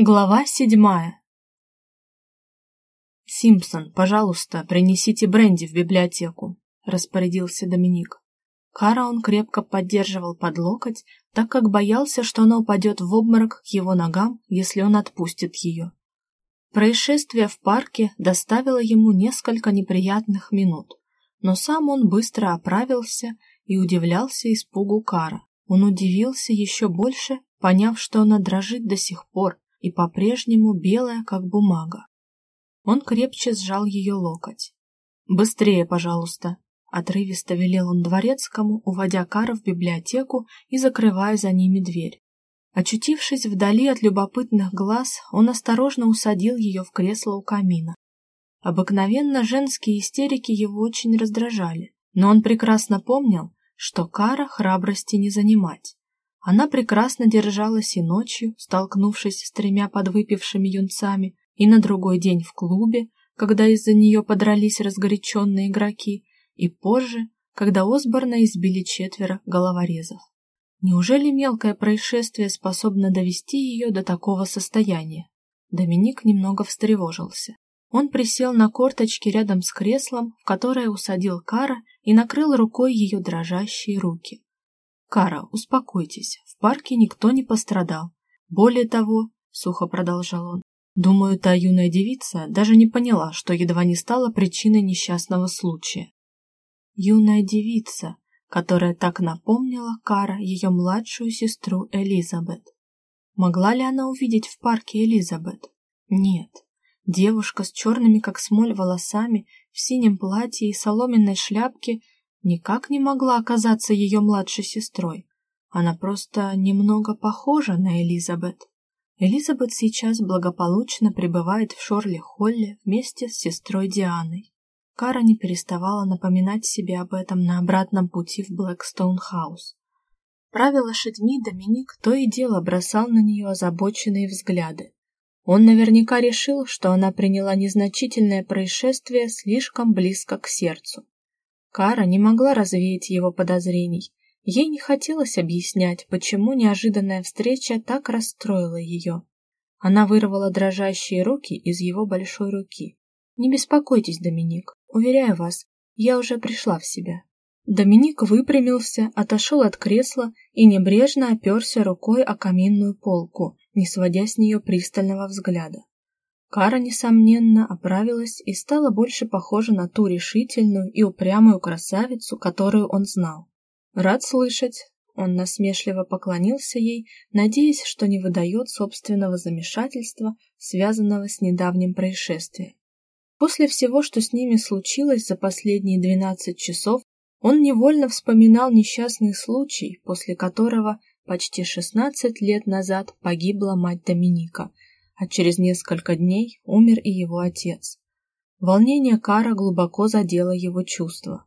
Глава седьмая. «Симпсон, пожалуйста, принесите бренди в библиотеку», — распорядился Доминик. Кара он крепко поддерживал под локоть, так как боялся, что она упадет в обморок к его ногам, если он отпустит ее. Происшествие в парке доставило ему несколько неприятных минут, но сам он быстро оправился и удивлялся испугу Кара. Он удивился еще больше, поняв, что она дрожит до сих пор, и по-прежнему белая, как бумага. Он крепче сжал ее локоть. «Быстрее, пожалуйста!» Отрывисто велел он дворецкому, уводя Кара в библиотеку и закрывая за ними дверь. Очутившись вдали от любопытных глаз, он осторожно усадил ее в кресло у камина. Обыкновенно женские истерики его очень раздражали, но он прекрасно помнил, что Кара храбрости не занимать. Она прекрасно держалась и ночью, столкнувшись с тремя подвыпившими юнцами, и на другой день в клубе, когда из-за нее подрались разгоряченные игроки, и позже, когда Осборна избили четверо головорезов. Неужели мелкое происшествие способно довести ее до такого состояния? Доминик немного встревожился. Он присел на корточки рядом с креслом, в которое усадил Кара и накрыл рукой ее дрожащие руки. «Кара, успокойтесь, в парке никто не пострадал. Более того, — сухо продолжал он, — думаю, та юная девица даже не поняла, что едва не стала причиной несчастного случая. Юная девица, которая так напомнила Кара ее младшую сестру Элизабет. Могла ли она увидеть в парке Элизабет? Нет. Девушка с черными, как смоль, волосами, в синем платье и соломенной шляпке — никак не могла оказаться ее младшей сестрой. Она просто немного похожа на Элизабет. Элизабет сейчас благополучно пребывает в Шорли-Холле вместе с сестрой Дианой. Кара не переставала напоминать себе об этом на обратном пути в Блэкстоун-хаус. Правя лошадьми, Доминик то и дело бросал на нее озабоченные взгляды. Он наверняка решил, что она приняла незначительное происшествие слишком близко к сердцу. Кара не могла развеять его подозрений. Ей не хотелось объяснять, почему неожиданная встреча так расстроила ее. Она вырвала дрожащие руки из его большой руки. «Не беспокойтесь, Доминик. Уверяю вас, я уже пришла в себя». Доминик выпрямился, отошел от кресла и небрежно оперся рукой о каминную полку, не сводя с нее пристального взгляда. Кара, несомненно, оправилась и стала больше похожа на ту решительную и упрямую красавицу, которую он знал. «Рад слышать», — он насмешливо поклонился ей, надеясь, что не выдает собственного замешательства, связанного с недавним происшествием. После всего, что с ними случилось за последние двенадцать часов, он невольно вспоминал несчастный случай, после которого почти шестнадцать лет назад погибла мать Доминика — а через несколько дней умер и его отец. Волнение Кара глубоко задело его чувства.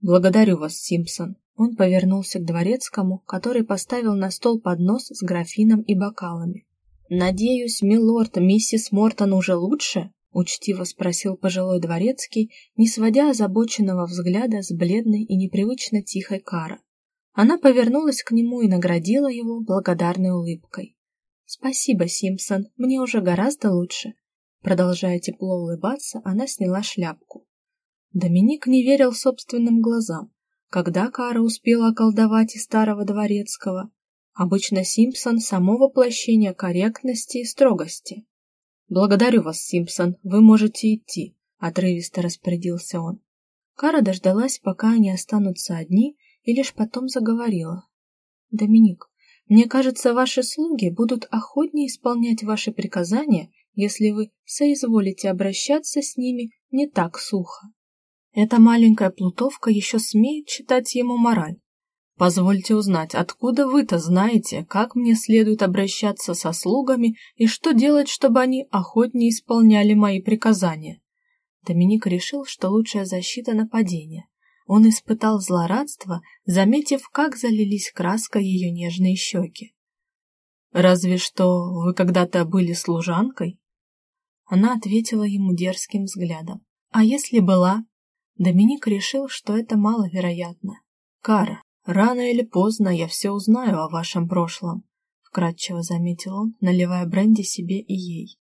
«Благодарю вас, Симпсон». Он повернулся к дворецкому, который поставил на стол поднос с графином и бокалами. «Надеюсь, милорд, миссис Мортон уже лучше?» — учтиво спросил пожилой дворецкий, не сводя озабоченного взгляда с бледной и непривычно тихой Кара. Она повернулась к нему и наградила его благодарной улыбкой. «Спасибо, Симпсон, мне уже гораздо лучше». Продолжая тепло улыбаться, она сняла шляпку. Доминик не верил собственным глазам. Когда Кара успела околдовать и старого дворецкого? Обычно Симпсон — само воплощение корректности и строгости. «Благодарю вас, Симпсон, вы можете идти», — отрывисто распорядился он. Кара дождалась, пока они останутся одни, и лишь потом заговорила. «Доминик, мне кажется, ваши слуги будут охотнее исполнять ваши приказания, если вы соизволите обращаться с ними не так сухо. Эта маленькая плутовка еще смеет читать ему мораль. Позвольте узнать, откуда вы-то знаете, как мне следует обращаться со слугами и что делать, чтобы они охотнее исполняли мои приказания. Доминик решил, что лучшая защита — нападение. Он испытал злорадство, заметив, как залились краской ее нежные щеки. «Разве что вы когда-то были служанкой?» Она ответила ему дерзким взглядом. «А если была?» Доминик решил, что это маловероятно. «Кара, рано или поздно я все узнаю о вашем прошлом. Вкратчиво заметил он, наливая бренди себе и ей.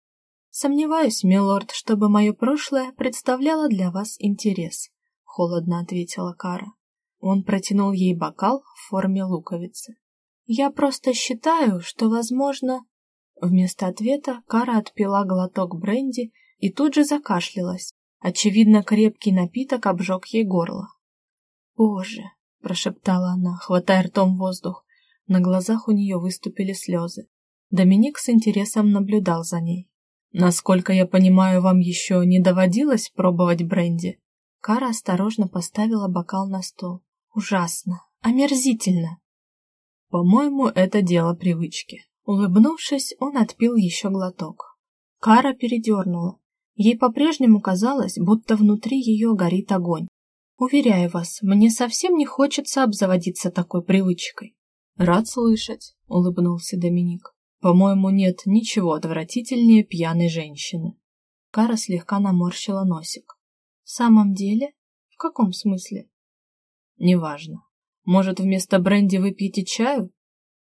Сомневаюсь, милорд, чтобы мое прошлое представляло для вас интерес, холодно ответила Кара. Он протянул ей бокал в форме луковицы. Я просто считаю, что, возможно, вместо ответа Кара отпила глоток бренди и тут же закашлялась. Очевидно, крепкий напиток обжег ей горло. «Боже!» — прошептала она, хватая ртом воздух. На глазах у нее выступили слезы. Доминик с интересом наблюдал за ней. «Насколько я понимаю, вам еще не доводилось пробовать бренди?» Кара осторожно поставила бокал на стол. «Ужасно! Омерзительно!» «По-моему, это дело привычки». Улыбнувшись, он отпил еще глоток. Кара передернула. Ей по-прежнему казалось, будто внутри ее горит огонь. Уверяю вас, мне совсем не хочется обзаводиться такой привычкой. Рад слышать, улыбнулся Доминик. По-моему, нет ничего отвратительнее пьяной женщины. Кара слегка наморщила носик. В самом деле? В каком смысле? Неважно. Может, вместо бренди выпьете чаю?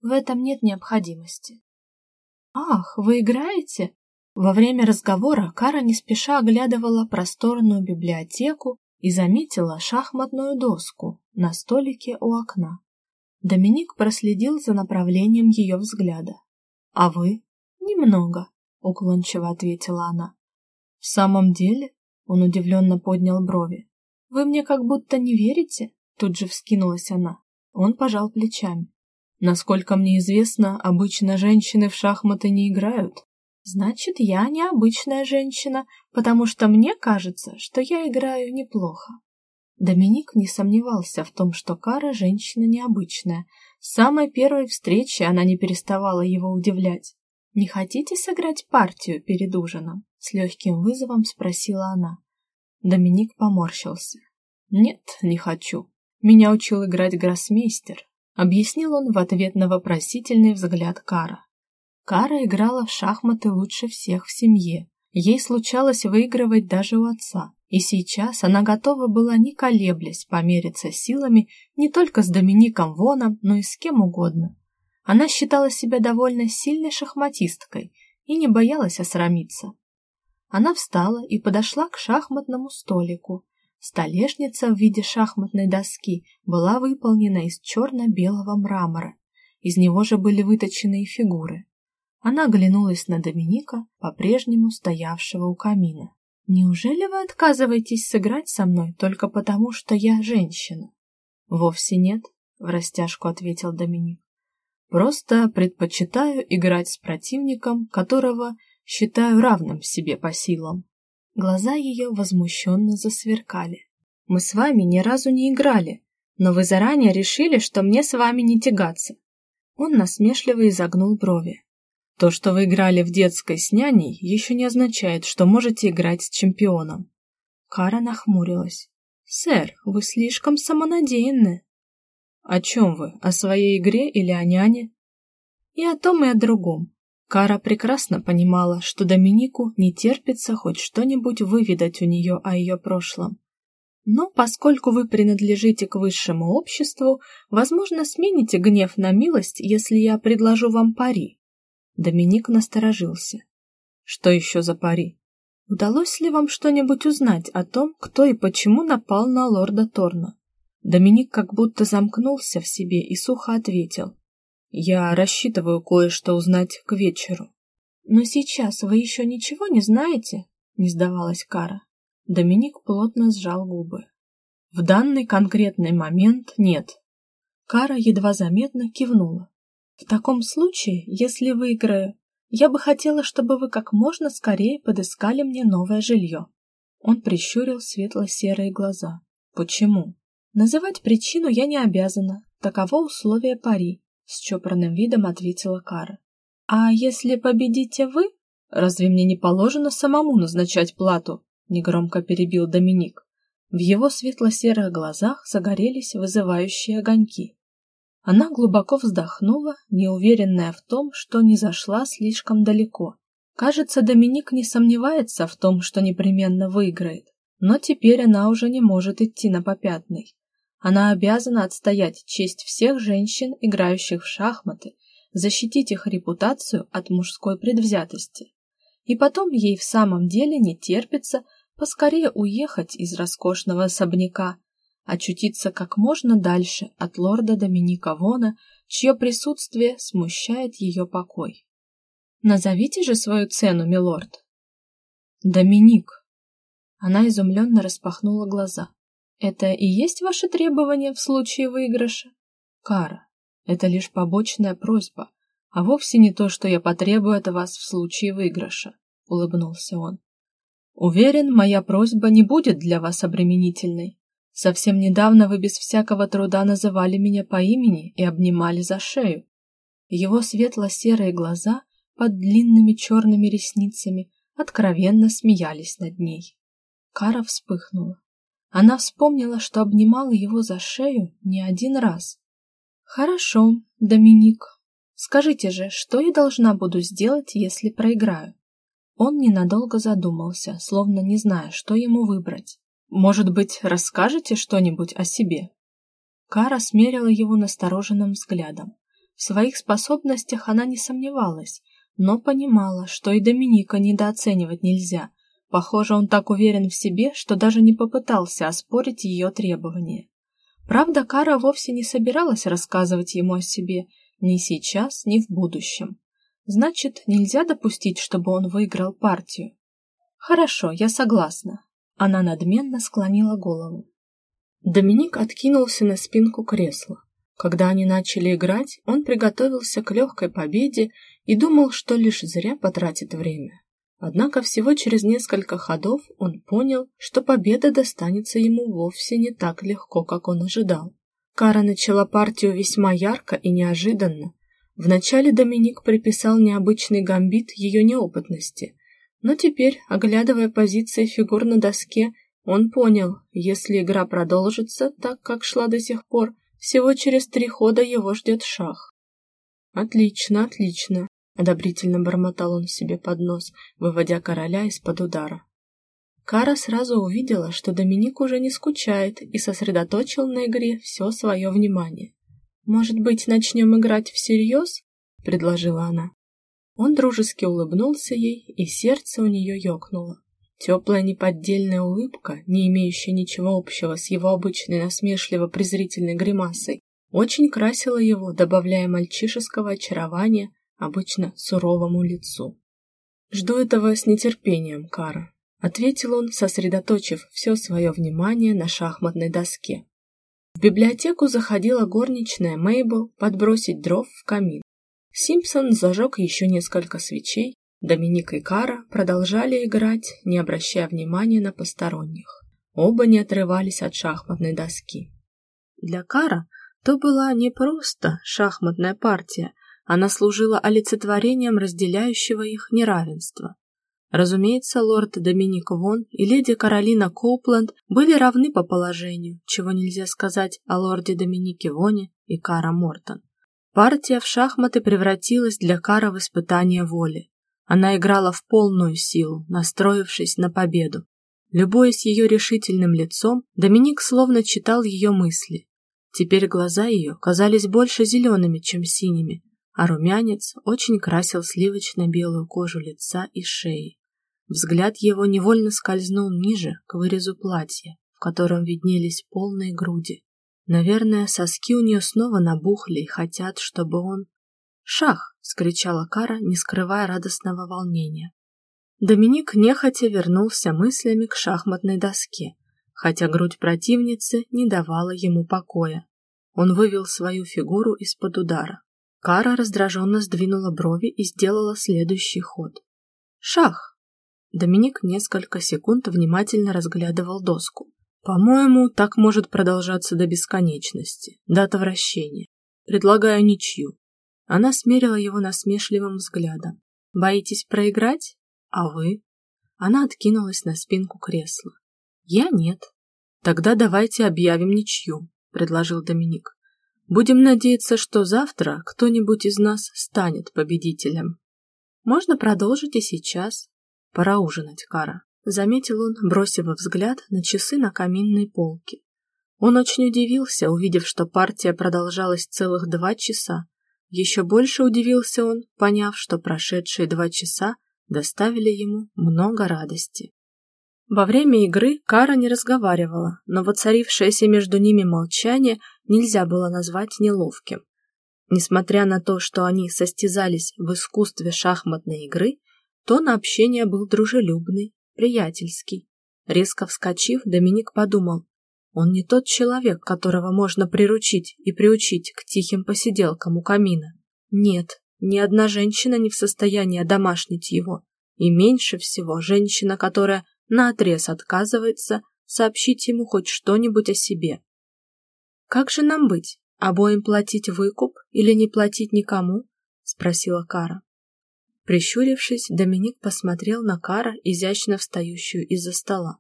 В этом нет необходимости. Ах, вы играете? Во время разговора Кара не спеша оглядывала просторную библиотеку и заметила шахматную доску на столике у окна. Доминик проследил за направлением ее взгляда. «А вы?» «Немного», — уклончиво ответила она. «В самом деле?» — он удивленно поднял брови. «Вы мне как будто не верите?» Тут же вскинулась она. Он пожал плечами. «Насколько мне известно, обычно женщины в шахматы не играют. Значит, я необычная женщина, потому что мне кажется, что я играю неплохо. Доминик не сомневался в том, что Кара женщина необычная. С самой первой встречи она не переставала его удивлять. «Не хотите сыграть партию перед ужином?» — с легким вызовом спросила она. Доминик поморщился. «Нет, не хочу. Меня учил играть гроссмейстер», — объяснил он в ответ на вопросительный взгляд Кара. Кара играла в шахматы лучше всех в семье. Ей случалось выигрывать даже у отца. И сейчас она готова была, не колеблясь, помериться силами не только с Домиником Воном, но и с кем угодно. Она считала себя довольно сильной шахматисткой и не боялась осрамиться. Она встала и подошла к шахматному столику. Столешница в виде шахматной доски была выполнена из черно-белого мрамора. Из него же были выточены и фигуры. Она оглянулась на Доминика, по-прежнему стоявшего у камина. «Неужели вы отказываетесь сыграть со мной только потому, что я женщина?» «Вовсе нет», — в растяжку ответил Доминик. «Просто предпочитаю играть с противником, которого считаю равным себе по силам». Глаза ее возмущенно засверкали. «Мы с вами ни разу не играли, но вы заранее решили, что мне с вами не тягаться». Он насмешливо изогнул брови. То, что вы играли в детской с няней, еще не означает, что можете играть с чемпионом. Кара нахмурилась. «Сэр, вы слишком самонадеянны». «О чем вы? О своей игре или о няне?» «И о том, и о другом». Кара прекрасно понимала, что Доминику не терпится хоть что-нибудь выведать у нее о ее прошлом. Но поскольку вы принадлежите к высшему обществу, возможно, смените гнев на милость, если я предложу вам пари. Доминик насторожился. Что еще за пари? Удалось ли вам что-нибудь узнать о том, кто и почему напал на лорда Торна? Доминик как будто замкнулся в себе и сухо ответил. Я рассчитываю кое-что узнать к вечеру. Но сейчас вы еще ничего не знаете? Не сдавалась Кара. Доминик плотно сжал губы. В данный конкретный момент нет. Кара едва заметно кивнула. В таком случае, если выиграю, я бы хотела, чтобы вы как можно скорее подыскали мне новое жилье. Он прищурил светло-серые глаза. Почему? Называть причину я не обязана. Таково условие пари, с чопорным видом ответила Кара. А если победите вы? Разве мне не положено самому назначать плату? Негромко перебил Доминик. В его светло-серых глазах загорелись вызывающие огоньки. Она глубоко вздохнула, неуверенная в том, что не зашла слишком далеко. Кажется, Доминик не сомневается в том, что непременно выиграет. Но теперь она уже не может идти на попятный. Она обязана отстоять честь всех женщин, играющих в шахматы, защитить их репутацию от мужской предвзятости. И потом ей в самом деле не терпится поскорее уехать из роскошного особняка, очутиться как можно дальше от лорда Доминика Вона, чье присутствие смущает ее покой. Назовите же свою цену, милорд. Доминик. Она изумленно распахнула глаза. Это и есть ваше требование в случае выигрыша? Кара, это лишь побочная просьба, а вовсе не то, что я потребую от вас в случае выигрыша, улыбнулся он. Уверен, моя просьба не будет для вас обременительной. Совсем недавно вы без всякого труда называли меня по имени и обнимали за шею. Его светло-серые глаза под длинными черными ресницами откровенно смеялись над ней. Кара вспыхнула. Она вспомнила, что обнимала его за шею не один раз. Хорошо, Доминик. Скажите же, что я должна буду сделать, если проиграю? Он ненадолго задумался, словно не зная, что ему выбрать. Может быть, расскажете что-нибудь о себе? Кара смерила его настороженным взглядом. В своих способностях она не сомневалась, но понимала, что и Доминика недооценивать нельзя. Похоже, он так уверен в себе, что даже не попытался оспорить ее требования. Правда, Кара вовсе не собиралась рассказывать ему о себе ни сейчас, ни в будущем. Значит, нельзя допустить, чтобы он выиграл партию. Хорошо, я согласна. Она надменно склонила голову. Доминик откинулся на спинку кресла. Когда они начали играть, он приготовился к легкой победе и думал, что лишь зря потратит время. Однако всего через несколько ходов он понял, что победа достанется ему вовсе не так легко, как он ожидал. Кара начала партию весьма ярко и неожиданно, Вначале Доминик приписал необычный гамбит ее неопытности, но теперь, оглядывая позиции фигур на доске, он понял, если игра продолжится так, как шла до сих пор, всего через три хода его ждет шах. «Отлично, отлично», — одобрительно бормотал он себе под нос, выводя короля из-под удара. Кара сразу увидела, что Доминик уже не скучает и сосредоточил на игре все свое внимание. «Может быть, начнем играть всерьез?» — предложила она. Он дружески улыбнулся ей, и сердце у нее ёкнуло. Теплая неподдельная улыбка, не имеющая ничего общего с его обычной насмешливо-презрительной гримасой, очень красила его, добавляя мальчишеского очарования обычно суровому лицу. «Жду этого с нетерпением, Кара», — ответил он, сосредоточив все свое внимание на шахматной доске. В библиотеку заходила горничная Мейбл подбросить дров в камин. Симпсон зажег еще несколько свечей. Доминик и Кара продолжали играть, не обращая внимания на посторонних. Оба не отрывались от шахматной доски. Для Кара то была не просто шахматная партия, она служила олицетворением разделяющего их неравенства. Разумеется, лорд Доминик Вон и леди Каролина Коупленд были равны по положению, чего нельзя сказать о лорде Доминике Воне и Кара Мортон. Партия в шахматы превратилась для Кара в испытание воли. Она играла в полную силу, настроившись на победу. Любуясь ее решительным лицом, Доминик словно читал ее мысли. Теперь глаза ее казались больше зелеными, чем синими, а румянец очень красил сливочно-белую кожу лица и шеи. Взгляд его невольно скользнул ниже, к вырезу платья, в котором виднелись полные груди. Наверное, соски у нее снова набухли и хотят, чтобы он... «Шах!» — скричала Кара, не скрывая радостного волнения. Доминик нехотя вернулся мыслями к шахматной доске, хотя грудь противницы не давала ему покоя. Он вывел свою фигуру из-под удара. Кара раздраженно сдвинула брови и сделала следующий ход. «Шах!» Доминик несколько секунд внимательно разглядывал доску. По-моему, так может продолжаться до бесконечности, до отвращения. Предлагаю ничью. Она смерила его насмешливым взглядом. Боитесь проиграть? А вы? Она откинулась на спинку кресла. Я нет. Тогда давайте объявим ничью, предложил Доминик. Будем надеяться, что завтра кто-нибудь из нас станет победителем. Можно продолжить и сейчас. Пора ужинать, Кара, заметил он, бросив взгляд на часы на каминной полке. Он очень удивился, увидев, что партия продолжалась целых два часа. Еще больше удивился он, поняв, что прошедшие два часа доставили ему много радости. Во время игры Кара не разговаривала, но воцарившееся между ними молчание нельзя было назвать неловким. Несмотря на то, что они состязались в искусстве шахматной игры, тон общения был дружелюбный, приятельский. Резко вскочив, Доминик подумал, он не тот человек, которого можно приручить и приучить к тихим посиделкам у камина. Нет, ни одна женщина не в состоянии одомашнить его, и меньше всего женщина, которая наотрез отказывается сообщить ему хоть что-нибудь о себе. «Как же нам быть? Обоим платить выкуп или не платить никому?» — спросила Кара. Прищурившись, Доминик посмотрел на Кара, изящно встающую из-за стола.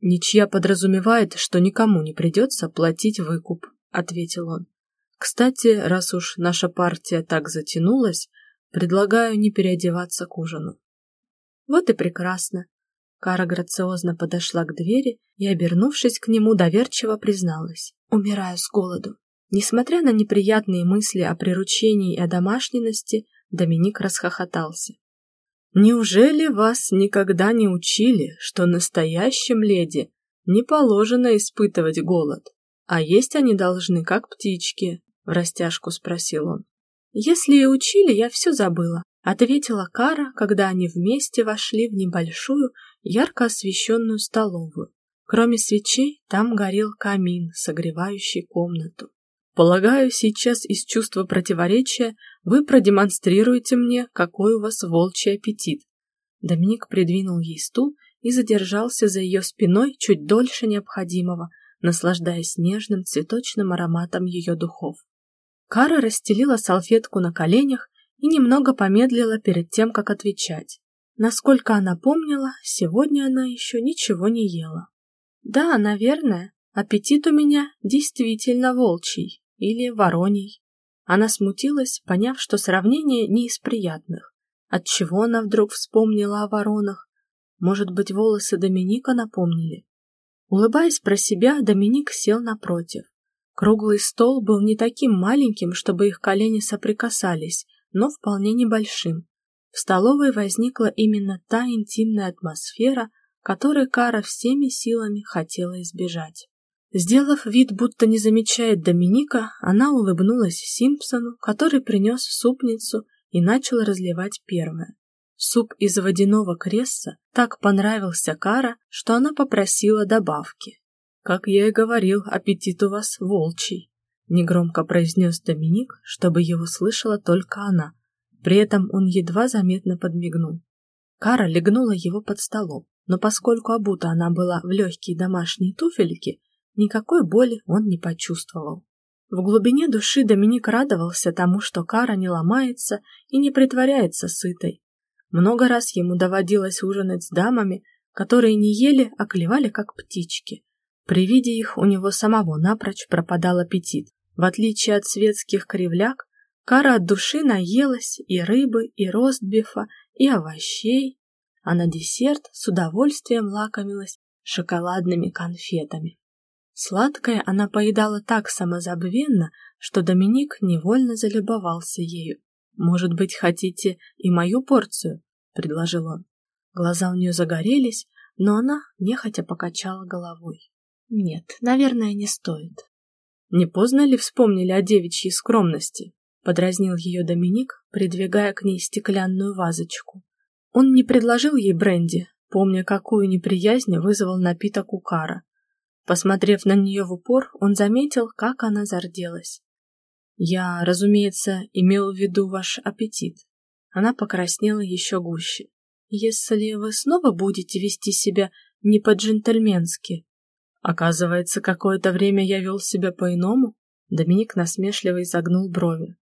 «Ничья подразумевает, что никому не придется платить выкуп», — ответил он. «Кстати, раз уж наша партия так затянулась, предлагаю не переодеваться к ужину». «Вот и прекрасно», Кара грациозно подошла к двери и, обернувшись к нему, доверчиво призналась. «Умираю с голоду». Несмотря на неприятные мысли о приручении и о домашненности, Доминик расхохотался. «Неужели вас никогда не учили, что настоящим леди не положено испытывать голод, а есть они должны, как птички?» — в растяжку спросил он. «Если и учили, я все забыла», — ответила Кара, когда они вместе вошли в небольшую, ярко освещенную столовую. Кроме свечей, там горел камин, согревающий комнату. Полагаю, сейчас из чувства противоречия вы продемонстрируете мне, какой у вас волчий аппетит. Доминик придвинул ей стул и задержался за ее спиной чуть дольше необходимого, наслаждаясь нежным цветочным ароматом ее духов. Кара расстелила салфетку на коленях и немного помедлила перед тем, как отвечать. Насколько она помнила, сегодня она еще ничего не ела. Да, наверное, аппетит у меня действительно волчий или вороний. Она смутилась, поняв, что сравнение не из приятных. Отчего она вдруг вспомнила о воронах? Может быть, волосы Доминика напомнили? Улыбаясь про себя, Доминик сел напротив. Круглый стол был не таким маленьким, чтобы их колени соприкасались, но вполне небольшим. В столовой возникла именно та интимная атмосфера, которой Кара всеми силами хотела избежать. Сделав вид, будто не замечает Доминика, она улыбнулась Симпсону, который принес супницу и начал разливать первое. Суп из водяного кресса так понравился Кара, что она попросила добавки. «Как я и говорил, аппетит у вас волчий», — негромко произнес Доминик, чтобы его слышала только она, при этом он едва заметно подмигнул. Кара легнула его под столом, но поскольку обута она была в легкие домашние туфельки, никакой боли он не почувствовал. В глубине души Доминик радовался тому, что Кара не ломается и не притворяется сытой. Много раз ему доводилось ужинать с дамами, которые не ели, а клевали как птички. При виде их у него самого напрочь пропадал аппетит. В отличие от светских кривляк, Кара от души наелась и рыбы, и ростбифа, и овощей, а на десерт с удовольствием лакомилась шоколадными конфетами. Сладкое она поедала так самозабвенно, что Доминик невольно залюбовался ею. «Может быть, хотите и мою порцию?» — предложил он. Глаза у нее загорелись, но она нехотя покачала головой. «Нет, наверное, не стоит». Не поздно ли вспомнили о девичьей скромности? подразнил ее Доминик, придвигая к ней стеклянную вазочку. Он не предложил ей бренди, помня, какую неприязнь вызвал напиток у Кара. Посмотрев на нее в упор, он заметил, как она зарделась. Я, разумеется, имел в виду ваш аппетит. Она покраснела еще гуще. Если вы снова будете вести себя не по-джентльменски. Оказывается, какое-то время я вел себя по-иному. Доминик насмешливо изогнул брови.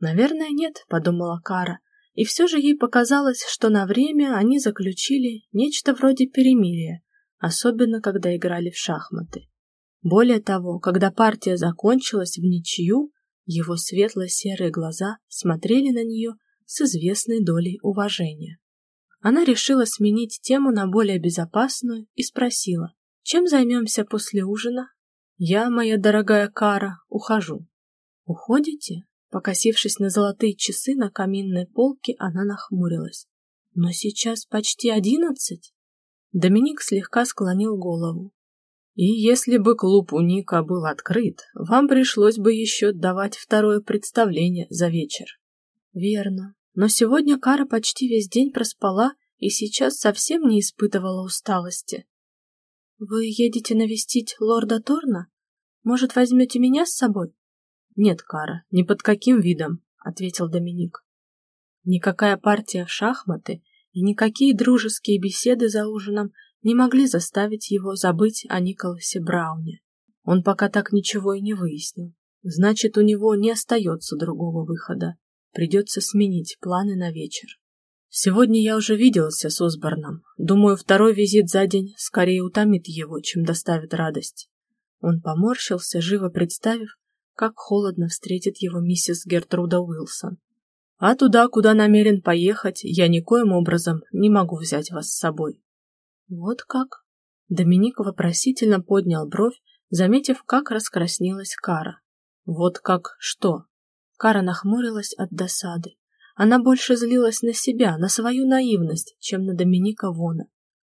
Наверное, нет, подумала Кара, и все же ей показалось, что на время они заключили нечто вроде перемирия, особенно когда играли в шахматы. Более того, когда партия закончилась в ничью, его светло-серые глаза смотрели на нее с известной долей уважения. Она решила сменить тему на более безопасную и спросила, чем займемся после ужина? Я, моя дорогая Кара, ухожу. Уходите? Покосившись на золотые часы на каминной полке, она нахмурилась. Но сейчас почти одиннадцать. Доминик слегка склонил голову. И если бы клуб у Ника был открыт, вам пришлось бы еще давать второе представление за вечер. Верно. Но сегодня Кара почти весь день проспала и сейчас совсем не испытывала усталости. Вы едете навестить лорда Торна? Может, возьмете меня с собой? Нет, Кара, ни под каким видом, ответил Доминик. Никакая партия в шахматы и никакие дружеские беседы за ужином не могли заставить его забыть о Николасе Брауне. Он пока так ничего и не выяснил. Значит, у него не остается другого выхода. Придется сменить планы на вечер. Сегодня я уже виделся с Осборном. Думаю, второй визит за день скорее утомит его, чем доставит радость. Он поморщился, живо представив, как холодно встретит его миссис Гертруда Уилсон. А туда, куда намерен поехать, я никоим образом не могу взять вас с собой. Вот как? Доминик вопросительно поднял бровь, заметив, как раскраснелась Кара. Вот как что? Кара нахмурилась от досады. Она больше злилась на себя, на свою наивность, чем на Доминика Вона.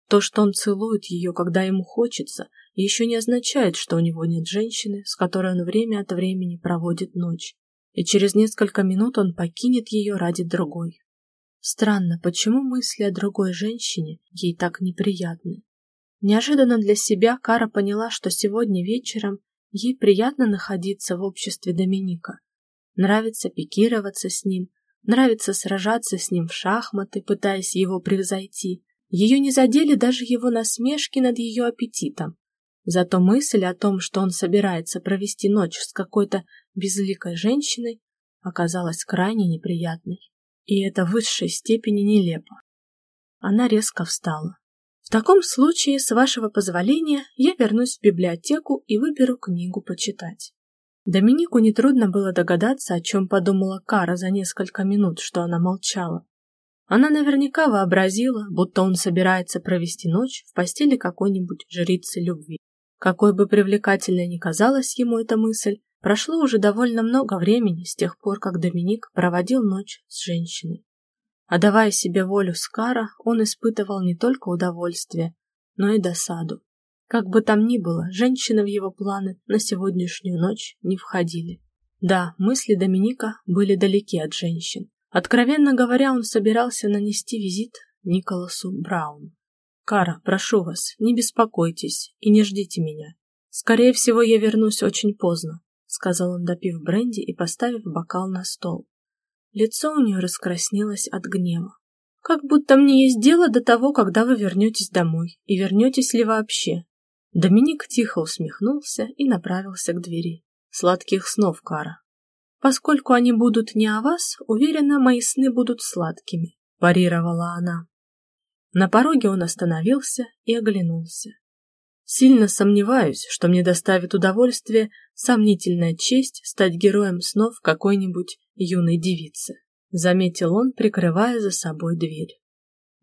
То, что он целует ее, когда ему хочется, еще не означает, что у него нет женщины, с которой он время от времени проводит ночь, и через несколько минут он покинет ее ради другой. Странно, почему мысли о другой женщине ей так неприятны. Неожиданно для себя Кара поняла, что сегодня вечером ей приятно находиться в обществе Доминика. Нравится пикироваться с ним, нравится сражаться с ним в шахматы, пытаясь его превзойти. Ее не задели даже его насмешки над ее аппетитом. Зато мысль о том, что он собирается провести ночь с какой-то безликой женщиной, оказалась крайне неприятной и это в высшей степени нелепо. Она резко встала. В таком случае, с вашего позволения, я вернусь в библиотеку и выберу книгу почитать. Доминику нетрудно было догадаться, о чем подумала Кара за несколько минут, что она молчала. Она наверняка вообразила, будто он собирается провести ночь в постели какой-нибудь жрицы любви. Какой бы привлекательной ни казалась ему эта мысль, Прошло уже довольно много времени с тех пор, как Доминик проводил ночь с женщиной. А давая себе волю Скара, он испытывал не только удовольствие, но и досаду. Как бы там ни было, женщины в его планы на сегодняшнюю ночь не входили. Да, мысли Доминика были далеки от женщин. Откровенно говоря, он собирался нанести визит Николасу Брауну. «Кара, прошу вас, не беспокойтесь и не ждите меня. Скорее всего, я вернусь очень поздно сказал он, допив бренди и поставив бокал на стол. Лицо у нее раскраснелось от гнева. Как будто мне есть дело до того, когда вы вернетесь домой, и вернетесь ли вообще. Доминик тихо усмехнулся и направился к двери. Сладких снов, Кара. Поскольку они будут не о вас, уверена, мои сны будут сладкими, парировала она. На пороге он остановился и оглянулся. Сильно сомневаюсь, что мне доставит удовольствие сомнительная честь стать героем снов какой-нибудь юной девицы, заметил он, прикрывая за собой дверь.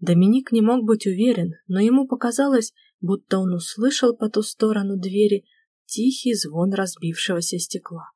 Доминик не мог быть уверен, но ему показалось, будто он услышал по ту сторону двери тихий звон разбившегося стекла.